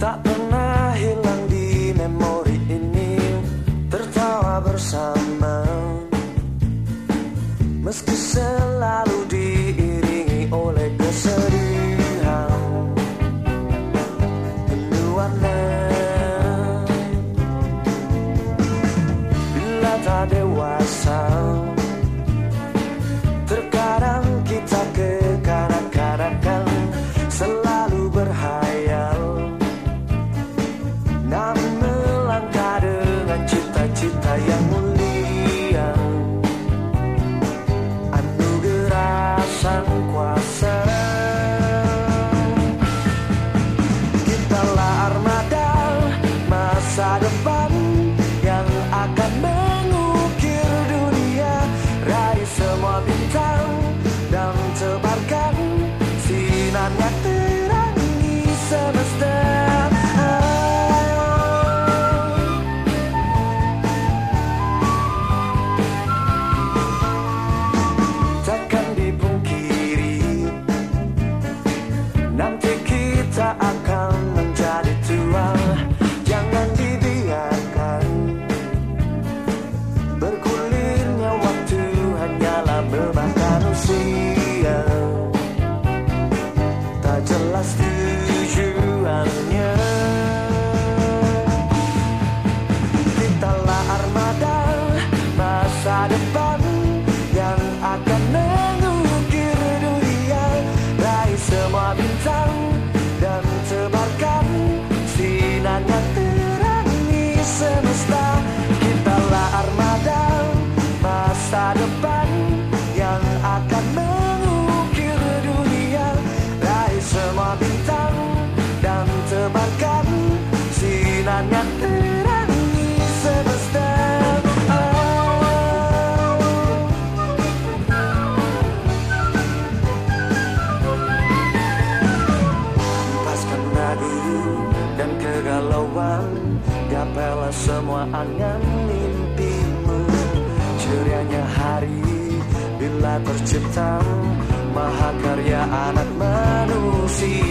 Tak pernah hilang di memori ini Tertawa bersama. Meski selalu diiringi oleh kesedihan alive. try to last you and you. Kalah semua angan mimpimu Cerianya hari bila tercipta Maha karya anak manusia.